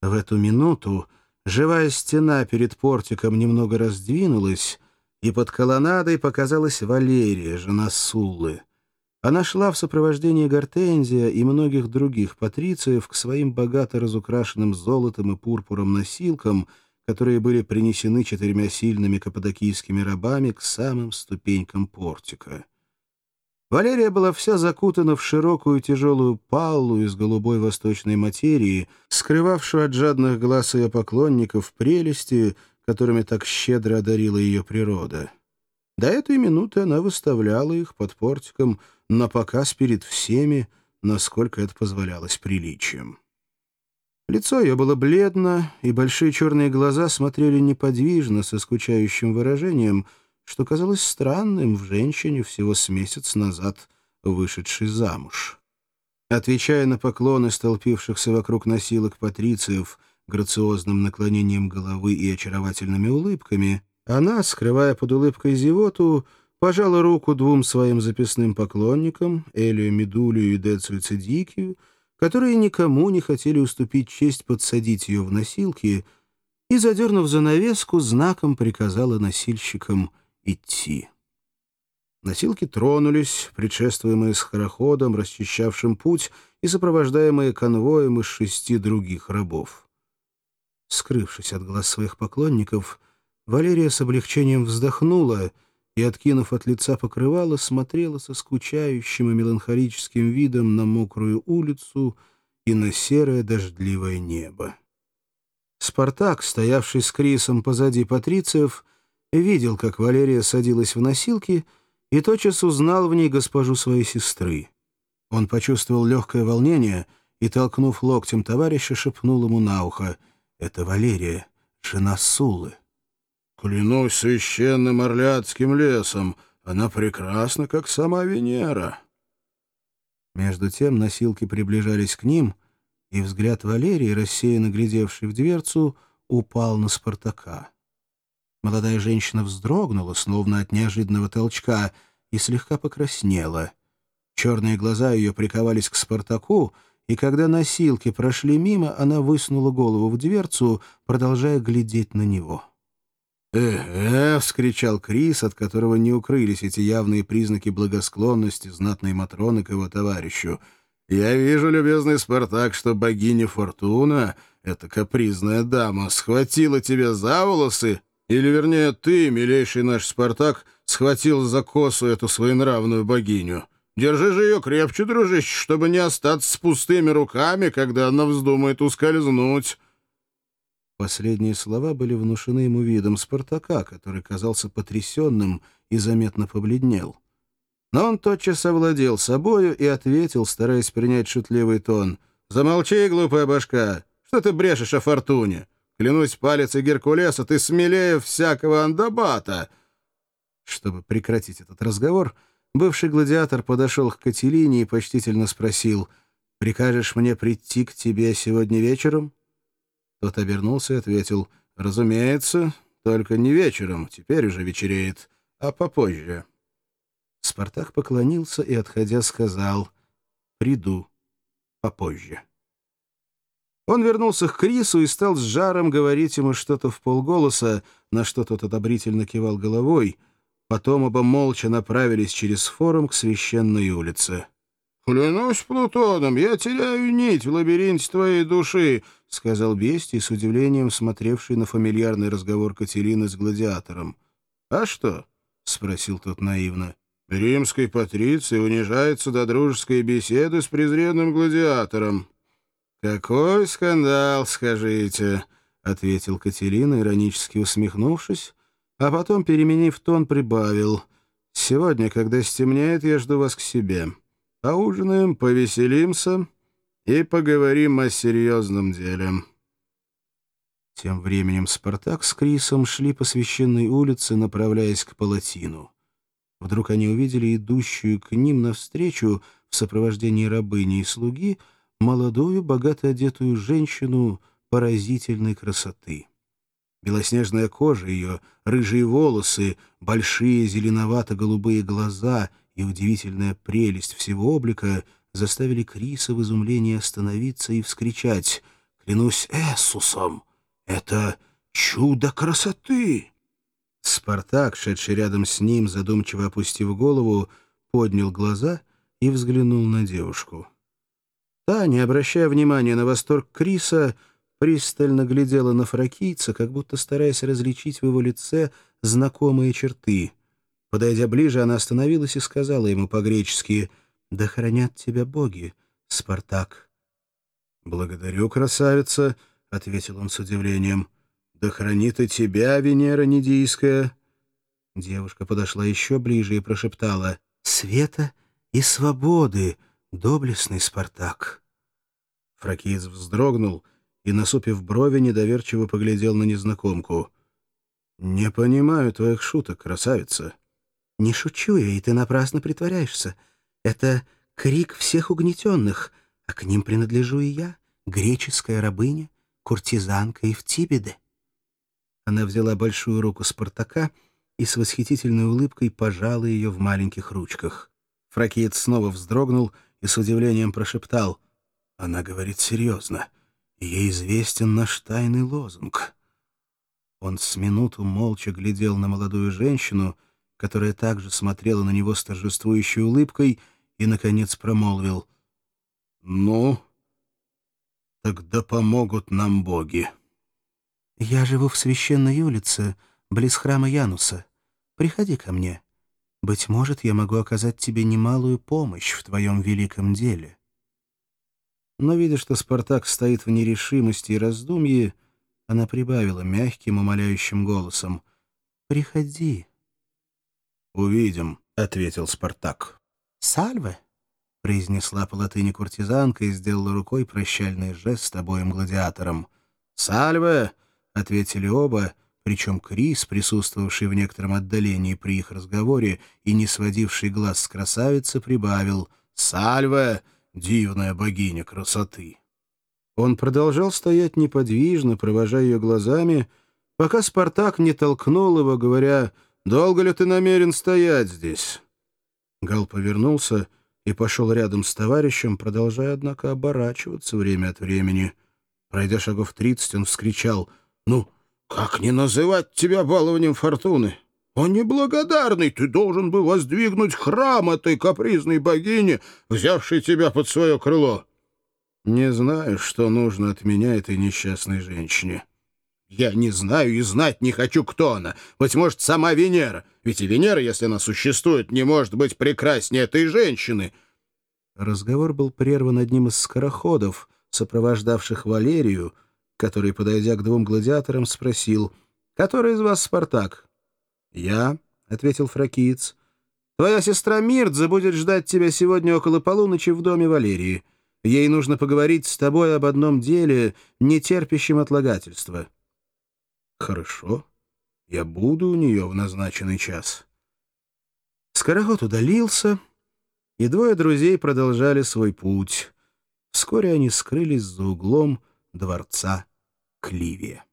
В эту минуту живая стена перед портиком немного раздвинулась, и под колоннадой показалась Валерия, жена Суллы. Она шла в сопровождении Гортензия и многих других патрициев к своим богато разукрашенным золотом и пурпуром носилкам, которые были принесены четырьмя сильными каппадокийскими рабами к самым ступенькам портика. Валерия была вся закутана в широкую тяжелую паллу из голубой восточной материи, скрывавшую от жадных глаз ее поклонников прелести, которыми так щедро одарила ее природа. До этой минуты она выставляла их под портиком на показ перед всеми, насколько это позволялось приличием. Лицо ее было бледно, и большие черные глаза смотрели неподвижно, со скучающим выражением — что казалось странным в женщине всего с месяц назад вышедшей замуж. Отвечая на поклоны столпившихся вокруг носилок патрициев грациозным наклонением головы и очаровательными улыбками, она, скрывая под улыбкой зевоту, пожала руку двум своим записным поклонникам, Элию Медулию и Децию Цедикию, которые никому не хотели уступить честь подсадить ее в носилки, и, задернув занавеску, знаком приказала носильщикам — идти. Носилки тронулись, предшествуемые скороходом, расчищавшим путь, и сопровождаемые конвоем из шести других рабов. Скрывшись от глаз своих поклонников, Валерия с облегчением вздохнула и, откинув от лица покрывало, смотрела со скучающим и меланхолическим видом на мокрую улицу и на серое дождливое небо. Спартак, стоявший с Крисом позади патрициев, — видел, как Валерия садилась в носилки, и тотчас узнал в ней госпожу своей сестры. Он почувствовал легкое волнение и, толкнув локтем товарища, шепнул ему на ухо «Это Валерия, жена Сулы». «Клянусь священным орлядским лесом, она прекрасна, как сама Венера». Между тем носилки приближались к ним, и взгляд Валерии, рассеянно глядевший в дверцу, упал на Спартака. Молодая женщина вздрогнула, словно от неожиданного толчка, и слегка покраснела. Черные глаза ее приковались к Спартаку, и когда носилки прошли мимо, она высунула голову в дверцу, продолжая глядеть на него. «Э-э!» — вскричал Крис, от которого не укрылись эти явные признаки благосклонности знатной Матроны к его товарищу. «Я вижу, любезный Спартак, что богиня Фортуна, эта капризная дама, схватила тебя за волосы или, вернее, ты, милейший наш Спартак, схватил за косу эту своенравную богиню. Держи же ее крепче, дружище, чтобы не остаться с пустыми руками, когда она вздумает ускользнуть». Последние слова были внушены ему видом Спартака, который казался потрясенным и заметно побледнел. Но он тотчас овладел собою и ответил, стараясь принять шутливый тон. «Замолчи, глупая башка! Что ты брешешь о фортуне? Клянусь палицей Геркулеса, ты смелее всякого андабата!» Чтобы прекратить этот разговор, бывший гладиатор подошел к Кателине и почтительно спросил, «Прикажешь мне прийти к тебе сегодня вечером?» Тот обернулся и ответил, «Разумеется, только не вечером, теперь уже вечереет, а попозже». Спартак поклонился и, отходя, сказал, «Приду попозже». Он вернулся к Крису и стал с жаром говорить ему что-то в полголоса, на что тот одобрительно кивал головой. Потом оба молча направились через форум к священной улице. «Клянусь Плутоном, я теряю нить в лабиринте твоей души», — сказал Бестий с удивлением смотревший на фамильярный разговор Катерины с гладиатором. «А что?» — спросил тот наивно. «Римской патриции унижается до дружеской беседы с презренным гладиатором». «Какой скандал, скажите?» — ответил Катерина, иронически усмехнувшись, а потом, переменив тон, прибавил. «Сегодня, когда стемнеет, я жду вас к себе. Поужинаем, повеселимся и поговорим о серьезном деле». Тем временем Спартак с Крисом шли по священной улице, направляясь к Палатину. Вдруг они увидели идущую к ним навстречу в сопровождении рабыни и слуги — молодую, богато одетую женщину поразительной красоты. Белоснежная кожа ее, рыжие волосы, большие зеленовато-голубые глаза и удивительная прелесть всего облика заставили Криса в изумлении остановиться и вскричать Клянусь Эссусом, это чудо красоты!» Спартак, шедший рядом с ним, задумчиво опустив голову, поднял глаза и взглянул на девушку. Та, не обращая внимания на восторг Криса, пристально глядела на фракийца, как будто стараясь различить в его лице знакомые черты. Подойдя ближе, она остановилась и сказала ему по-гречески «Да хранят тебя боги, Спартак». «Благодарю, красавица», — ответил он с удивлением. «Да хранит и тебя, Венера Недийская». Девушка подошла еще ближе и прошептала «Света и свободы, доблестный Спартак». Фракиец вздрогнул и, насупив брови, недоверчиво поглядел на незнакомку. «Не понимаю твоих шуток, красавица». «Не шучу я, и ты напрасно притворяешься. Это крик всех угнетенных, а к ним принадлежу и я, греческая рабыня, куртизанка Евтибеде». Она взяла большую руку Спартака и с восхитительной улыбкой пожала ее в маленьких ручках. Фракиец снова вздрогнул и с удивлением прошептал. «Она говорит серьезно. Ей известен наш тайный лозунг». Он с минуту молча глядел на молодую женщину, которая также смотрела на него с торжествующей улыбкой, и, наконец, промолвил. «Ну, тогда помогут нам боги». «Я живу в священной улице, близ храма Януса. Приходи ко мне. Быть может, я могу оказать тебе немалую помощь в твоем великом деле». Но, видя, что Спартак стоит в нерешимости и раздумье, она прибавила мягким, умоляющим голосом. «Приходи». «Увидим», — ответил Спартак. «Сальве», — произнесла по латыни куртизанка и сделала рукой прощальный жест обоим гладиаторам. «Сальве», — ответили оба, причем Крис, присутствовавший в некотором отдалении при их разговоре и не сводивший глаз с красавицы, прибавил «Сальве, дивная богиня красоты». Он продолжал стоять неподвижно, провожая ее глазами, пока Спартак не толкнул его, говоря «Долго ли ты намерен стоять здесь?» Гал повернулся и пошел рядом с товарищем, продолжая, однако, оборачиваться время от времени. Пройдя шагов тридцать, он вскричал «Ну, как не называть тебя балованием фортуны? О, неблагодарный, ты должен был воздвигнуть храм этой капризной богине, взявшей тебя под свое крыло!» Не знаю, что нужно от меня этой несчастной женщине. Я не знаю и знать не хочу, кто она. Быть может, сама Венера. Ведь и Венера, если она существует, не может быть прекраснее этой женщины. Разговор был прерван одним из скороходов, сопровождавших Валерию, который, подойдя к двум гладиаторам, спросил, «Который из вас Спартак?» «Я», — ответил фракиец. «Твоя сестра Мирдза будет ждать тебя сегодня около полуночи в доме Валерии». Ей нужно поговорить с тобой об одном деле, не терпящем отлагательства». «Хорошо. Я буду у нее в назначенный час». Скороход удалился, и двое друзей продолжали свой путь. Вскоре они скрылись за углом дворца Кливия.